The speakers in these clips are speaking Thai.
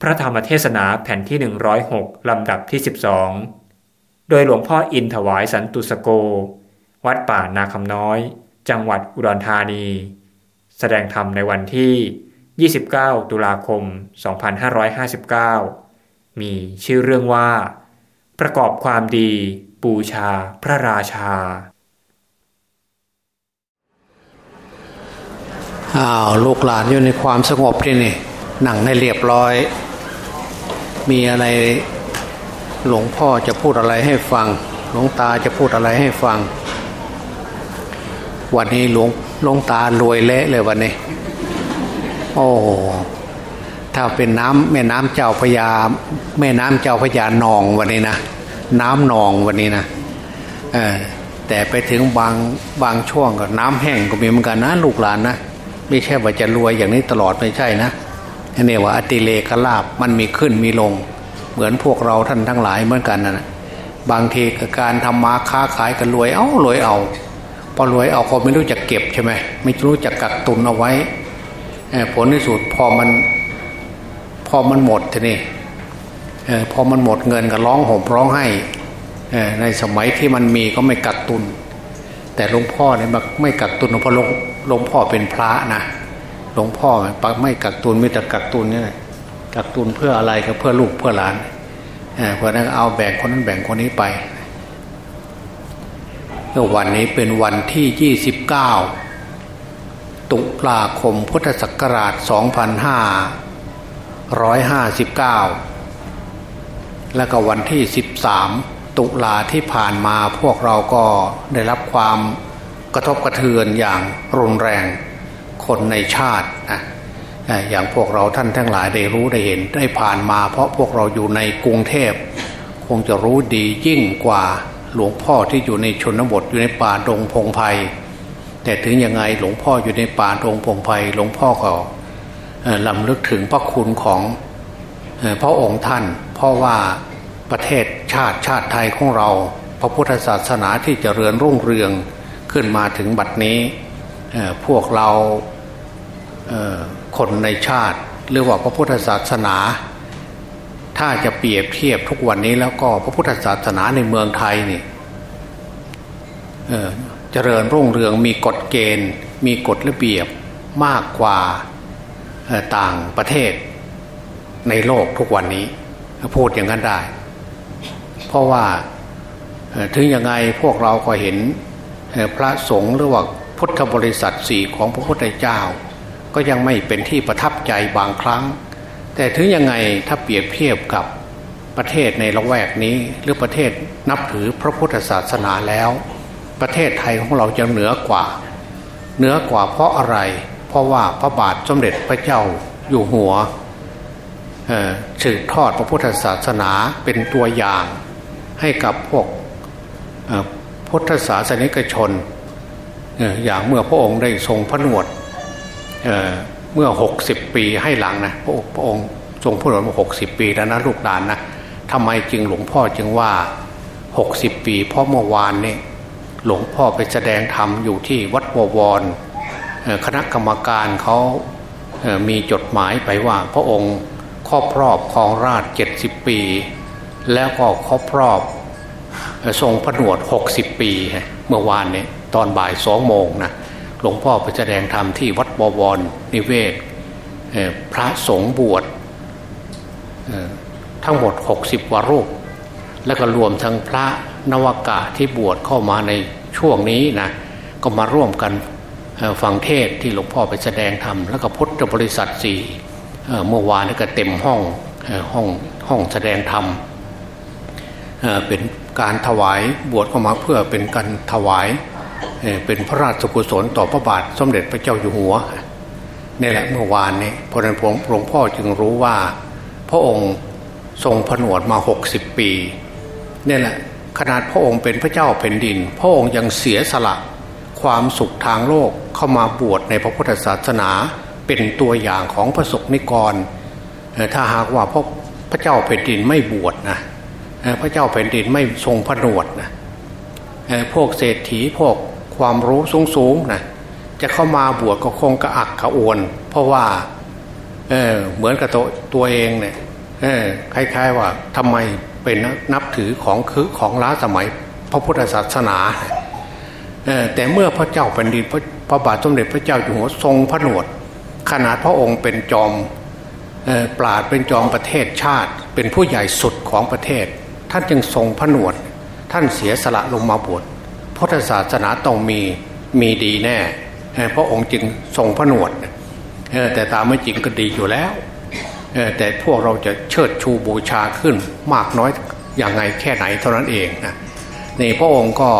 พระธรรมเทศนาแผ่นที่ 106 ลำดับที่ 12 โดยหลวงพ่ออินถวายสันตุสโก วัดป่านาคำน้อย จังหวัดอุดรธานี แสดงธรรมในวันที่ 29 ตุลาคม 2559 มีชื่อเรื่องว่า ประกอบความดีปูชาพระราชาอ้าวลูกหลานอยู่ในความสงบที่นี่หนังให้เรียบร้อย มีอะไรหลวงพ่อจะพูดอะไรให้ฟัง หลวงตาจะพูดอะไรให้ฟัง วันนี้หลวงหลวงตารวยเละเลยวันนี้ โอ้ถ้าเป็นน้ำแม่น้ำเจ้าพยาแม่น้ำเจ้าพยานองวันนี้นะน้ำนองวันนี้นะเออแต่ไปถึงบางบางช่วงก็น้ำแห้งก็มีเหมือนกันนะลูกหลานนะไม่ใช่ว่าจะรวยอย่างนี้ตลอดไม่ใช่นะ นี่ว่าอติเลกลาบมันมีขึ้นมีลง เหมือนพวกเราท่านทั้งหลายเหมือนกันนะบางทีการทำมาค้าขายกันรวยเอารวยเอา พอรวยเอาก็ไม่รู้จักเก็บใช่ไหมไม่รู้จักกักตุนเอาไว้ผลที่สุดพอมันพอมันหมดทีนี้พอมันหมดเงินก็ร้องห่มร้องไห้ในสมัยที่มันมีก็ไม่กักตุน แต่หลวงพ่อเนี่ยไม่กักตุนเพราะหลวงพ่อเป็นพระนะ หลวงพ่อปักไม่กักตุนไม่แต่กักตุนนี่แหละกักตุนเพื่ออะไรก็เพื่อลูกเพื่อหลานเพราะนั้นเอาแบ่งคนนั้นแบ่งคนนี้ไปวันนี้เป็นวันที่ 29 ตุลาคมพุทธศักราช 2559 แล้วก็วันที่ 13 ตุลาที่ผ่านมาพวกเราก็ได้รับความกระทบกระเทือนอย่างรุนแรง คนในชาตินะอย่างพวกเราท่านทั้งหลายได้รู้ได้เห็นได้ผ่านมา เพราะพวกเราอยู่ในกรุงเทพ คงจะรู้ดียิ่งกว่าหลวงพ่อที่อยู่ในชนบทอยู่ในป่าดงพงไพ่แต่ถึงยังไงหลวงพ่ออยู่ในป่าดงพงไพ่หลวงพ่อก็ลำลึกถึงพระคุณของพระองค์ท่าน เพราะว่าประเทศชาติชาติไทยของเรา พระพุทธศาสนาที่จเจริญรุ่งเรืองขึ้นมาถึงบัดนี้พวกเรา คนในชาติ หรือว่าพระพุทธศาสนา ถ้าจะเปรียบเทียบทุกวันนี้แล้วก็พระพุทธศาสนาในเมืองไทยนี่เจริญรุ่งเรืองมีกฎเกณฑ์ มีกฎระเบียบมากกว่าต่างประเทศในโลกทุกวันนี้ พูดอย่างนั้นได้ เพราะว่าถึงยังไงพวกเราก็เห็นพระสงฆ์หรือว่าพุทธบริษัทสี่ของพระพุทธเจ้า ก็ยังไม่เป็นที่ประทับใจบางครั้ง แต่ถึงยังไงถ้าเปรียบเทียบกับประเทศในละแวกนี้หรือประเทศนับถือพระพุทธศาสนาแล้ว ประเทศไทยของเราจะเหนือกว่า เหนือกว่าเพราะอะไร เพราะว่าพระบาทสมเด็จพระเจ้าอยู่หัวสืบทอดพระพุทธศาสนาเป็นตัวอย่างให้กับพวกพุทธศาสนิกชนอย่างเมื่อพระองค์ได้ทรงพระนวด เเมื่อหกสิบปีให้หลังนะพระพระองค์ทรงพระนวดมาหกสิบปีแล้วนะลูกหลานนะทำไมจึงหลวงพ่อจึงว่าหกสิบปี เพราะเมื่อวานนี่หลวงพ่อไปแสดงธรรมอยู่ที่วัดบวรคณะกรรมการเขามีจดหมายไปว่าพระองค์ครอบรอบครองราชเจ็ดสิบปี แล้วก็ครอบรอบทรงผนวดหกสิบปี เมื่อวานนี้ตอนบ่ายสองโมงนะ หลวงพ่อไปแสดงธรรมที่วัดบวรนิเวศพระสงฆ์บวชทั้งหมดหกสิบวรูป แล้วก็รวมทั้งพระนวากาที่บวชเข้ามาในช่วงนี้นะก็มาร่วมกันฟังเทศที่หลวงพ่อไปแสดงธรรมแล้วก็พุทธบริษัทสี่เมื่อวานนี้ก็เต็มห้องห้องห้องแสดงธรรมเป็นการถวายบวชเข้ามาเพื่อเป็นการถวาย เป็นพระราชกุศลต่อพระบาทสมเด็จพระเจ้าอยู่หัวนี่แหละเมื่อวานนี้พระนั้นหลวงพ่อจึงรู้ว่า พระองค์ทรงผนวดมาหกสิบปีนี่แหละขนาดพระองค์เป็นพระเจ้าแผ่นดิน พระองค์ยังเสียสละความสุขทางโลกเข้ามาบวชในพระพุทธศาสนาเป็นตัวอย่างของพระสงฆ์นิกร ถ้าหากว่าพระพระเจ้าแผ่นดินไม่บวชนะพระเจ้าแผ่นดินไม่ทรงผนวดนะพวกเศรษฐีพวก ความรู้สูงๆนะจะเข้ามาบวชก็คงกระอักกระอวน เพราะว่าเเหมือนกับตัวตัวเองเนี่ยเออคล้ายๆว่าทำไมเป็นนับถือของคือของล้าสมัยพระพุทธศาสนาเออแต่เมื่อพระเจ้าแผ่นดินพระพระบาทสมเด็จพระเจ้าอยู่หัวทรงพระนวด ขนาดพระองค์เป็นจอมปราดเป็นจอมประเทศชาติ เป็นผู้ใหญ่สุดของประเทศ ท่านจึงทรงพระนวด ท่านเสียสละลงมาบวช พุทธศาสนาต้องมีมีดีแน่พระองค์จึงทรงพระนวดแต่ตามไม่จริงก็ดีอยู่แล้วแต่พวกเราจะเชิดชูบูชาขึ้นมากน้อยอย่างไงแค่ไหนเท่านั้นเองนะนี่พระองค์ก็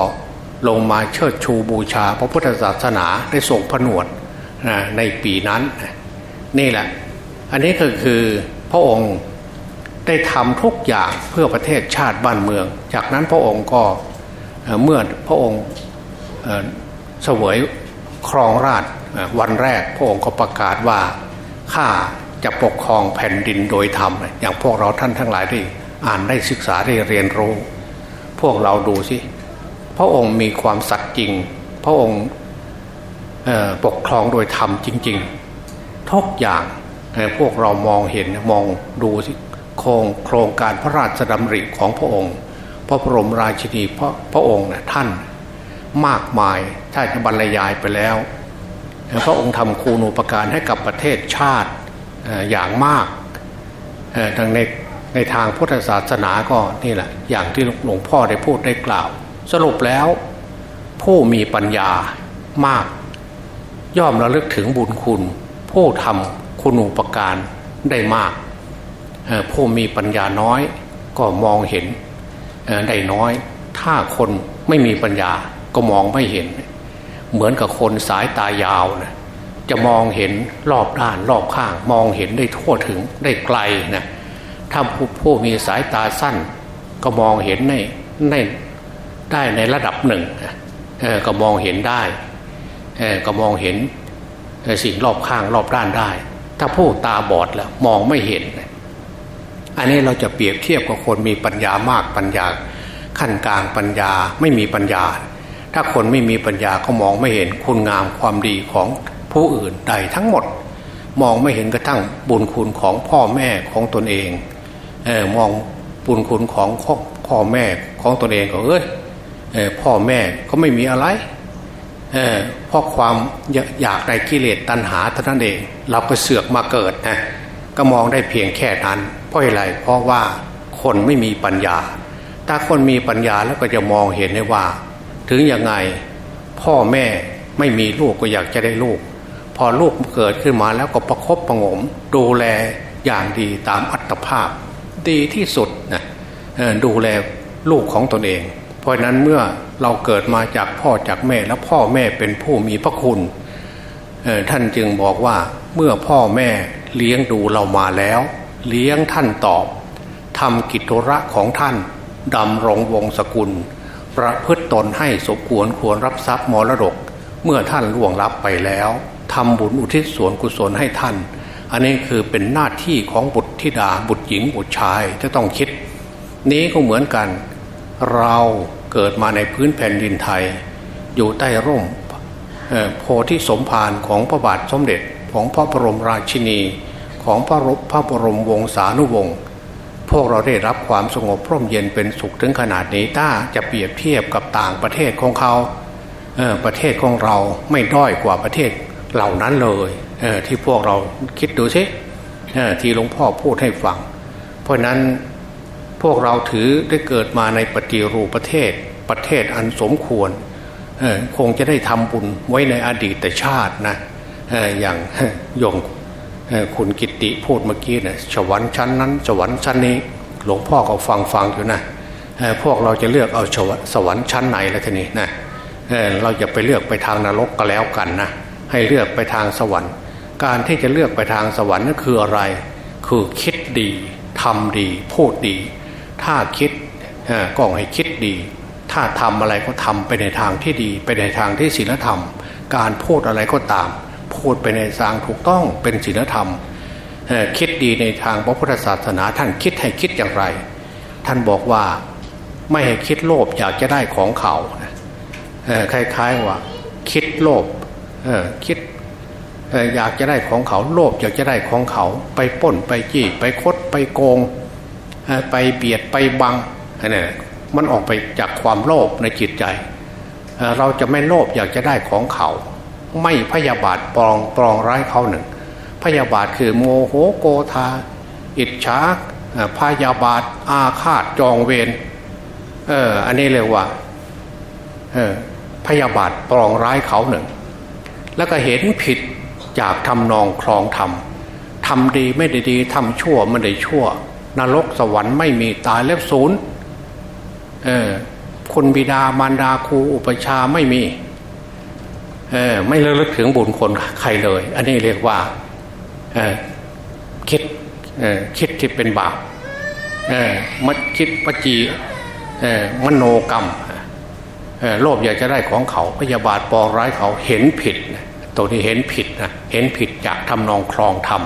ลงมาเชิดชูบูชา พระพุทธศาสนาได้ทรงผนวดในปีนั้น นี่แหละ อันนี้ก็คือพระองค์ได้ทำทุกอย่างเพื่อประเทศชาติบ้านเมือง จากนั้นพระองค์ก็ เมื่อพระองค์เสวยครองราชวันแรกพระองค์ก็ประกาศว่าข้าจะปกครองแผ่นดินโดยธรรมอย่างพวกเราท่านทั้งหลายได้อ่านได้ศึกษาได้เรียนรู้ พวกเราดูสิพระองค์มีความสัตย์จริง พระองค์ปกครองโดยธรรมจริง ๆทุกอย่างพวกเรามองเห็นมองดูสิโครงโครงการพระราชดำริของพระองค์ พระบรมราชินีพระพระองค์นะท่านมากมายถ้าจะบรรยายไปแล้ว พระองค์ทำคูณูปการให้กับประเทศชาติอย่างมากทางในในทางพุทธศาสนาก็นี่แหละอย่างที่หลวงพ่อได้พูดได้กล่าว สรุปแล้วผู้มีปัญญามาก ย่อมระลึกถึงบุญคุณ ผู้ทำคุณูปการได้มาก ผู้มีปัญญาน้อยก็มองเห็น ได้น้อย ถ้าคนไม่มีปัญญาก็มองไม่เห็น เหมือนกับคนสายตายาวนะจะมองเห็นรอบด้านรอบข้าง มองเห็นได้ทั่วถึงได้ไกลนะถ้าผู้ผู้มีสายตาสั้น ก็มองเห็นในในได้ในระดับหนึ่งก็มองเห็นได้ก็มองเห็นสิ่งรอบข้างรอบด้านได้ ถ้าผู้ตาบอดแล้วมองไม่เห็น อันนี้เราจะเปรียบเทียบกับคนมีปัญญามากปัญญา ขั้นกลางปัญญาไม่มีปัญญา ถ้าคนไม่มีปัญญาก็มองไม่เห็นคุณงามความดีของผู้อื่นใดทั้งหมด มองไม่เห็นกระทั่งบุญคุณของพ่อแม่ของตนเองเออมองบุญคุณของพ่อแม่ของตนเองก็เอ้ยพ่อแม่ก็ไม่มีอะไรเเพราะความอยากได้กิเลสตัณหาเท่านั้นเอง เราก็เสือกมาเกิดนะก็มองได้เพียงแค่นั้น เพราะอะไรเพราะว่าคนไม่มีปัญญา ถ้าคนมีปัญญาแล้วก็จะมองเห็นได้ว่า ถึงยังไงพ่อแม่ไม่มีลูกก็อยากจะได้ลูก พอลูกเกิดขึ้นมาแล้วก็ประครบประงม ดูแลอย่างดีตามอัตภาพ ดีที่สุดนะดูแลลูกของตนเอง เพราะนั้นเมื่อเราเกิดมาจากพ่อจากแม่แล้วพ่อแม่เป็นผู้มีพระคุณท่านจึงบอกว่าเมื่อพ่อแม่เลี้ยงดูเรามาแล้ว เลี้ยงท่านตอบทำกิจธุระของท่านดำรงวงศกุล ประพฤตตนให้สมควรควรรับทรัพย์มรดก เมื่อท่านล่วงลับไปแล้วทำบุญอุทิศส่วนกุศลให้ท่าน อันนี้คือเป็นหน้าที่ของบุตรธิดาบุตรหญิงบุตรชายจะต้องคิด นี้ก็เหมือนกัน เราเกิดมาในพื้นแผ่นดินไทย อยู่ใต้ร่มโพธิสมภารของพระบาทสมเด็จของพระบรมราชินี ของพระรพระบรมวงศานุวงศ์พวกเราได้รับความสงบพร่มเย็นเป็นสุขถึงขนาดนี้ถ้าจะเปรียบเทียบกับต่างประเทศของเขาประเทศของเราไม่ด้อยกว่าประเทศเหล่านั้นเลยเที่พวกเราคิดดูสิที่หลวงพ่อพูดให้ฟัง เพราะนั้นพวกเราถือได้เกิดมาในปฏิรูปประเทศประเทศอันสมควรคงจะได้ทำบุญไว้ในอดีตชาตินะอย่างยง คุณกิติพูดเมื่อกี้นะสวรรค์ชั้นนั้นสวรรค์ชั้นนี้ หลวงพ่อก็ฟังฟังอยู่นะพวกเราจะเลือกเอาสวรรค์ชั้นไหนแล้วทีนี้นะเราจะไปเลือกไปทางนรกก็แล้วกันนะให้เลือกไปทางสวรรค์ การที่จะเลือกไปทางสวรรค์นั่นคืออะไร คือคิดดีทำดีพูดดี ถ้าคิดก็ให้คิดดี ถ้าทำอะไรก็ทำไปในทางที่ดี ไปในทางที่ศีลธรรม การพูดอะไรก็ตาม พูดไปในทางถูกต้องเป็นศีลธรรม คิดดีในทางพระพุทธศาสนาท่านคิดให้คิดอย่างไร ท่านบอกว่าไม่ให้คิดโลภอยากจะได้ของเขาคล้ายๆว่า คิดโลภคิดอยากจะได้ของเขาโลภอยากจะได้ของเขา ไปป้นไปจี้ไปคดไปโกง ไปเบียดไปบังนี่มันออกไปจากความโลภในจิตใจ เราจะไม่โลภอยากจะได้ของเขา ไม่พยาบาทปรองปรองร้ายเขาหนึ่ง พยาบาทคือโมโหโกธา อิจฉาพยาบาทอาฆาตจองเวรเอออันนี้เรียกว่าเออพยาบาทปรองร้ายเขาหนึ่ง แล้วก็เห็นผิดจากทำนองคลองธรรมทำดีไม่ได้ดีทำชั่วไม่ได้ชั่ว นรกสวรรค์ไม่มีตายเล็บศูนย์เออคุณบิดามารดาครูอุปชาไม่มี ไม่เลิกถึงบุญคนใครเลย อันนี้เรียกว่าคิดคิดที่เป็นบาปมัดคิดปจีมโนกรรมโลภอยากจะได้ของเขาพยาบาทปองร้ายเขาเห็นผิดตัวนี้เห็นผิดนะเห็นผิดจากทำนองคลองธรรม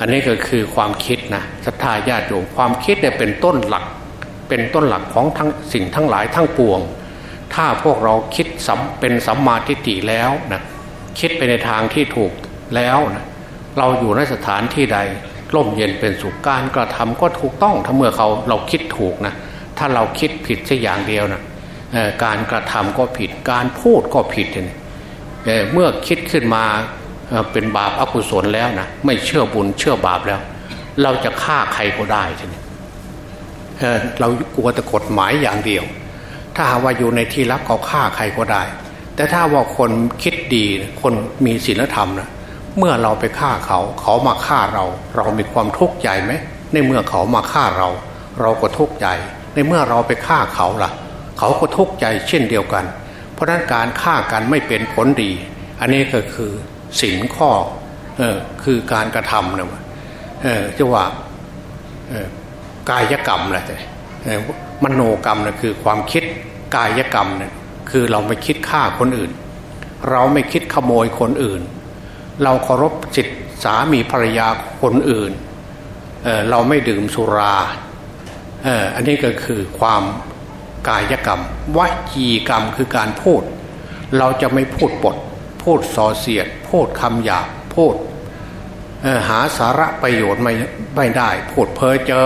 อันนี้ก็คือความคิดนะศรัทธาญาติโยมความคิดเนี่ยเป็นต้นหลัก เป็นต้นหลักของทั้งสิ่งทั้งหลายทั้งปวง ถ้าพวกเราคิดเป็นสัมมาทิฏฐิแล้วนะคิดไปในทางที่ถูกแล้วนะเราอยู่ในสถานที่ใดร่มเย็นเป็นสุขการกระทำก็ถูกต้องถ้าเมื่อเขาเราคิดถูกนะถ้าเราคิดผิดสักอย่างเดียวนะการกระทำก็ผิดการพูดก็ผิดเเมื่อคิดขึ้นมาเป็นบาปอกุศลแล้วนะไม่เชื่อบุญเชื่อบาปแล้ว เราจะฆ่าใครก็ได้ทีนี้เรากลัวแต่กฎหมายอย่างเดียว ถ้าว่าอยู่ในที่รับเขาฆ่าใครก็ได้ แต่ถ้าว่าคนคิดดีคนมีศีลธรรมนะเมื่อเราไปฆ่าเขาเขามาฆ่าเรา เรามีความทุกข์ใจไหมในเมื่อเขามาฆ่าเรา เราก็ทุกข์ใจ ในเมื่อเราไปฆ่าเขาล่ะ เขาก็ทุกข์ใจเช่นเดียวกัน เพราะนั้นการฆ่ากันไม่เป็นผลดี อันนี้ก็คือสินข้อเออคือการกระทำนะเออจะว่ากายกรรมแหละ มโนกรรมนะคือความคิดกายกรรมนี่ยคือเราไม่คิดฆ่าคนอื่น เราไม่คิดขโมยคนอื่น เราเคารพจิตสามีภรรยาคนอื่นเเราไม่ดื่มสุราอันนี้ก็คือความกายกรรมวจีกรรมคือการพูด เราจะไม่พูดปด พูดส่อเสียด พูดคำหยาบพูดหาสาระประโยชน์ไม่ไม่ได้ พูดเพ้อเจ้อ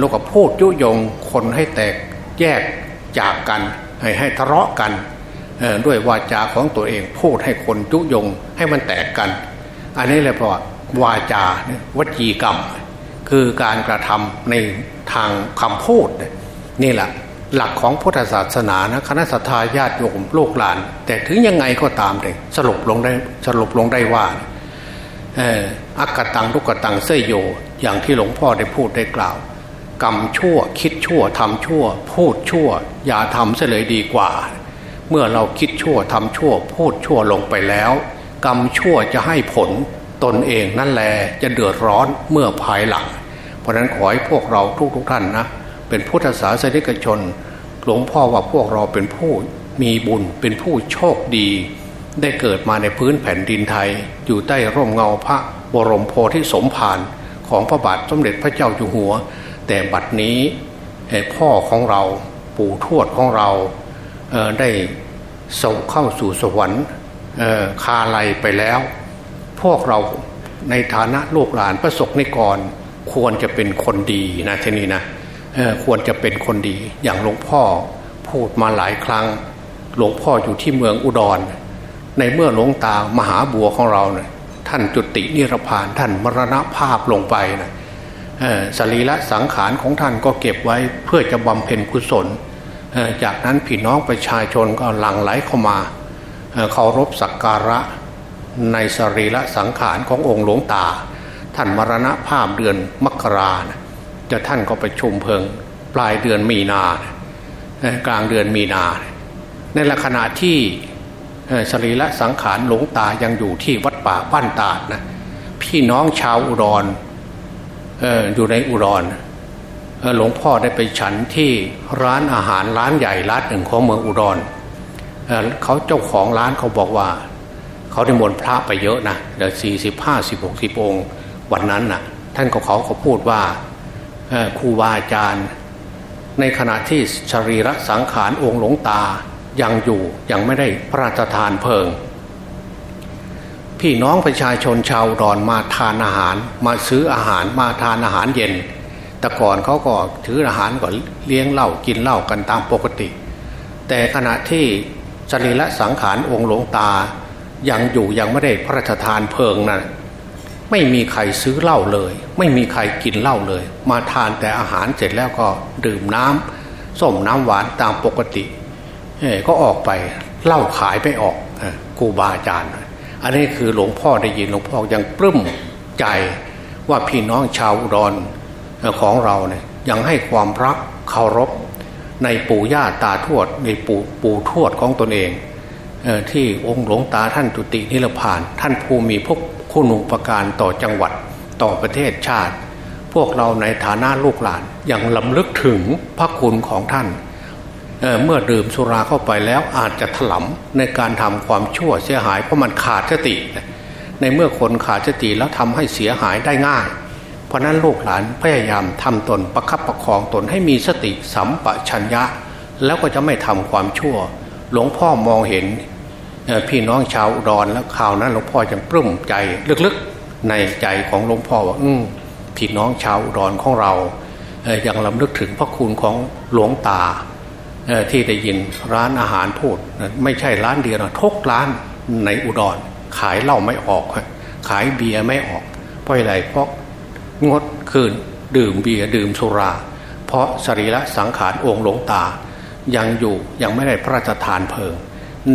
ลูกก็พูดยุยงคนให้แตกแยกจากกัน ให้ให้ทะเลาะกันด้วยวาจาของตัวเองพูดให้คนยุยงให้มันแตกกัน อันนี้เลยเพราะวาจาวจีกรรม คือการกระทำในทางคำพูดนี่แหละหลักของพุทธศาสนานะคณะสัตยาญาติโยมลูกหลาน แต่ถึงยังไงก็ตามเลยสรุปลงได้สรุปลงได้ว่าอักกตังทุกตังเสยโย อย่างที่หลวงพ่อได้พูดได้กล่าว กรรมชั่ว คิดชั่วทำชั่ว พูดชั่ว อย่าทำเสียเลยดีกว่า เมื่อเราคิดชั่วทำชั่ว พูดชั่วลงไปแล้ว กรรมชั่วจะให้ผลตนเองนั่นแหละจะเดือดร้อนเมื่อภายหลัง เพราะนั้นขอให้พวกเราทุกๆทท่านนะ เป็นพุทธศาสนิกชน หลวงพ่อว่าพวกเราเป็นผู้มีบุญเป็นผู้โชคดี ได้เกิดมาในพื้นแผ่นดินไทย อยู่ใต้ร่มเงาพระบรมโพธิสมภารของพระบาทสมเด็จพระเจ้าอยู่หัว แต่บัดนี้พ่อของเราปู่ทวดของเราได้ส่งเข้าสู่สวรรค์คาไลไปแล้ว พวกเราในฐานะลูกหลานพระศกนิกรควรจะเป็นคนดีนะทีนี้นะควรจะเป็นคนดีอย่างหลวงพ่อพูดมาหลายครั้ง หลวงพ่ออยู่ที่เมืองอุดร ในเมื่อหลวงตามหาบัวของเราเนี่ยท่านจุตินิรพานท่านมรณภาพลงไปนะ สรีระสังขารของท่านก็เก็บไว้เพื่อจะบำเพ็ญกุศล จากนั้นพี่น้องประชาชนก็หลั่งไหลเข้ามาเคารพสักการะในสรีระสังขารขององค์หลวงตา ท่านมรณภาพเดือนมกรานะจะท่านก็ไปชุมเพลิงปลายเดือนมีนากลางเดือนมีนา ในขณะที่สรีระสังขารหลวงตายังอยู่ที่วัดป่าบ้านตาดนะพี่น้องชาวอุดร อยู่ในอุดรหลวงพ่อได้ไปฉันที่ร้านอาหารร้านใหญ่ร้านหนึ่งของเมืองอุดรเเขาเจ้าของร้านเขาบอกว่า เขาได้มนพระไปเยอะนะเดี๋ยวสี่สิบห้าสิบหกสิบองค์วันนั้นนะ่ะ ท่านเขาเขาเขาพูดว่าครูบาอาจารย์ ในขณะที่ชรีระสังขารองค์หลวงตายังอยู่ยังไม่ได้พระราชทานเพลิง พี่น้องประชาชนชาวดอนมาทานอาหาร มาซื้ออาหารมาทานอาหารเย็น แต่ก่อนเขาก็ถืออาหารก่อนเลี้ยงเหล้ากินเหล้ากันตามปกติ แต่ขณะที่สรีระสังขารองค์หลวงตายังอยู่ยังไม่ได้พระราชทานเพลิงนะ่ะไม่มีใครซื้อเหล้าเลย ไม่มีใครกินเหล้าเลย มาทานแต่อาหารเสร็จแล้วก็ดื่มน้ำส้มน้ำหวานตามปกติก็ออกไปเหล้าขายไม่ออกครูบาอาจารย์ อันนี้คือหลวงพ่อได้ยินหลวงพ่อยังปลื้มใจว่าพี่น้องชาวอุดรของเราเนี่ยยังให้ความรักเคารพในปู่ย่าตาทวดในปู่ปู่ทวดของตนเองที่องค์หลวงตาท่านจุตินิรพาน ท่านภูมิพกคุณูปการต่อจังหวัดต่อประเทศชาติ พวกเราในฐานะลูกหลานยังลำลึกถึงพระคุณของท่าน เเมื่อดื่มสุราเข้าไปแล้วอาจจะถลำในการทำความชั่วเสียหายเพราะมันขาดสติ ในเมื่อคนขาดสติแล้วทำให้เสียหายได้ง่าย เพราะนั้นลูกหลานพยายามทำตนประคับประคองตนให้มีสติสัมปชัญญะ แล้วก็จะไม่ทำความชั่ว หลวงพ่อมองเห็นพี่น้องชาวดอุดรแล้วข่าวนั้นหลวงพ่อจะปลื้มใจลึกๆในใจของหลวงพ่อว่าอืพี่น้องชาวดอุดรของเรายังลำลึกถึงพระคุณของหลวงตา ที่ได้ยินร้านอาหารพูด ไม่ใช่ร้านเดียวนะทุกร้านในอุดร ขายเหล้าไม่ออก ขายเบียร์ไม่ออก เพราะอะไรเพราะงดคืนดื่มเบียร์ดื่มสุรา เพราะสรีระสังขารองค์หลวงตา ยังอยู่ยังไม่ได้พระราชทานเพลิง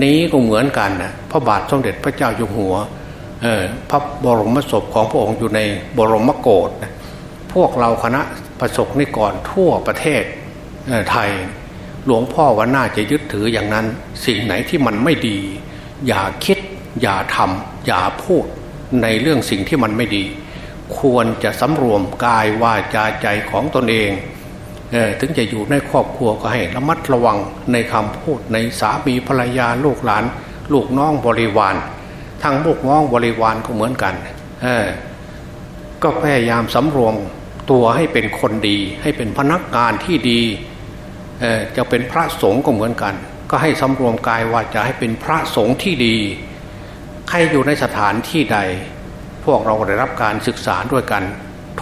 นี้ก็เหมือนกันนะพระบาทสมเด็จพระเจ้าอยู่หัวพระบรมศพของพระองค์อยู่ในบรมโกศพวกเราคณะประสบนิกรทั่วประเทศไทย หลวงพ่อว่าน่าจะยึดถืออย่างนั้น สิ่งไหนที่มันไม่ดี อย่าคิด อย่าทำอย่าพูดในเรื่องสิ่งที่มันไม่ดี ควรจะสำรวมกายวาจาใจของตนเองถึงจะอยู่ในครอบครัวก็ให้ระมัดระวังในคำพูดในสามีภรรยาลูกหลาน ลูกน้องบริวารทั้งลูกน้องบริวารก็เหมือนกันก็พยายามสำรวมตัวให้เป็นคนดี ให้เป็นพนักงานที่ดี จะเป็นพระสงฆ์ก็เหมือนกัน ก็ให้สำรวมกายว่าจะให้เป็นพระสงฆ์ที่ดี ใครอยู่ในสถานที่ใด พวกเราได้รับการศึกษาด้วยกัน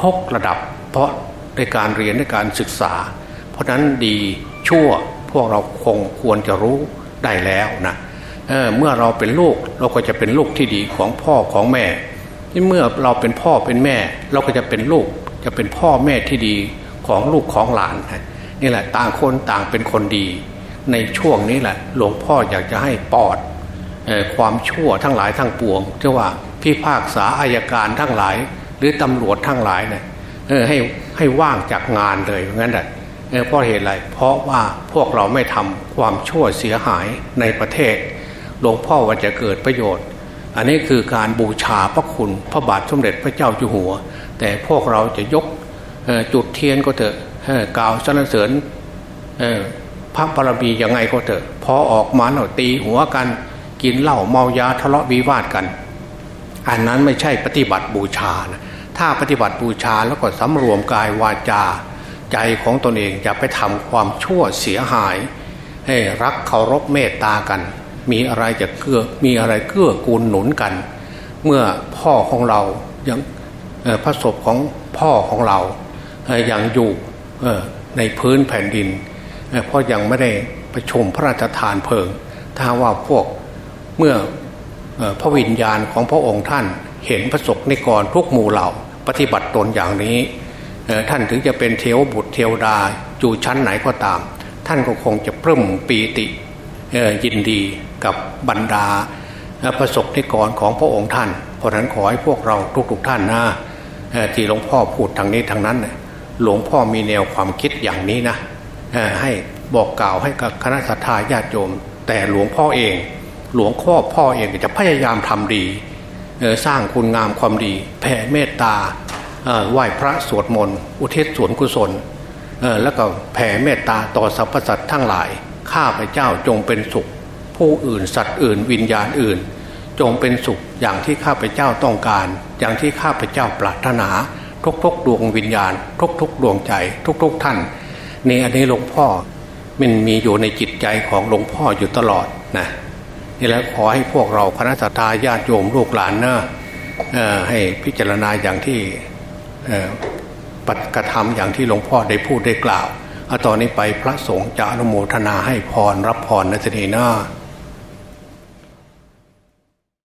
ทุกระดับ เพราะในการเรียนในการศึกษา เพราะนั้นดีชั่วพวกเราคงควรจะรู้ได้แล้วนะเเมื่อเราเป็นลูกเราก็จะเป็นลูกที่ดีของพ่อของแม่ที่เมื่อเราเป็นพ่อเป็นแม่ เราก็จะเป็นลูกจะเป็นพ่อแม่ที่ดีของลูกของหลานนี่ นี่แหละต่างคนต่างเป็นคนดี ในช่วงนี้แหละหลวงพ่ออยากจะให้ปอดความชั่วทั้งหลายทั้งปวงจะว่าพี่ภาคษาอายการทั้งหลาย หรือตำรวจทั้งหลายเนี่ยให้ให้ว่างจากงานเลยงั้นแหละเพราะเหตุอะไรเพราะว่าพวกเราไม่ทำความชั่วเสียหายในประเทศ หลวงพ่อว่าจะเกิดประโยชน์ อันนี้คือการบูชาพระคุณพระบาทสมเด็จพระเจ้าอยู่หัว แต่พวกเราจะยกจุดเทียนก็เถอะ กล่าวสรรเสริญพระบารมียังไงก็เถอะพอออกมาเราตีหัวกันกินเหล้าเมายาทะเลาะวิวาทกัน อันนั้นไม่ใช่ปฏิบัติบูชานะถ้าปฏิบัติบูชาแล้วก็สำรวมกายวาจา ใจของตนเองจะไปทำความชั่วเสียหาย ให้รักเคารพเมตตากัน มีอะไรจะเกื้อมีอะไรเกื้อกูลหนุนกัน เมื่อพ่อของเรายังพระศพของพ่อของเรายังอยู่ ในพื้นแผ่นดิน เพราะยังไม่ได้ประชุมพระราชทานเพลิง ถ้าว่าพวกเมื่อพระวิญญาณของพระองค์ท่านเห็นพระศกนิกรทุกหมู่เหล่า ปฏิบัติตนอย่างนี้ท่านถึงจะเป็นเทวบุตรเทวดาอยู่ชั้นไหนก็ตาม ท่านก็คงจะปลื้มปีติยินดีกับบรรดาประสบนิกรของพระองค์ท่าน เพราะนั้นขอให้พวกเราทุกๆท่านนะที่หลวงพ่อพูดทางนี้ทางนั้น หลวงพ่อมีแนวความคิดอย่างนี้นะให้บอกกล่าวให้กับคณะสัตยาญาติโยม แต่หลวงพ่อเอง หลวงพ่อพ่อเองจะพยายามทำดีสร้างคุณงามความดี แผ่เมตตาไหว้พระสวดมนต์อุทิศส่วนกุศลแล้วก็แผ่เมตตาต่อสรรพสัตว์ทั้งหลาย ข้าพเจ้าจงเป็นสุข ผู้อื่นสัตว์อื่นวิญญาณอื่น จงเป็นสุขอย่างที่ข้าพเจ้าต้องการ อย่างที่ข้าพเจ้าปรารถนา ทุกๆ ดวงวิญญาณ ทุกๆ ดวงใจ ทุก ๆ ท่านนี่อันนี้หลวงพ่อมันมีอยู่ในจิตใจของหลวงพ่ออยู่ตลอดนะนี่แล้วขอให้พวกเราคณะทาญาติโยมลูกหลานเนะให้พิจารณาอย่างที่ปฏิกระทำอย่างที่หลวงพ่อได้พูดได้กล่าวเอาตอนนี้ไปพระสงฆ์จะอนุโมทนาให้พรรับพรในทีนี้นะ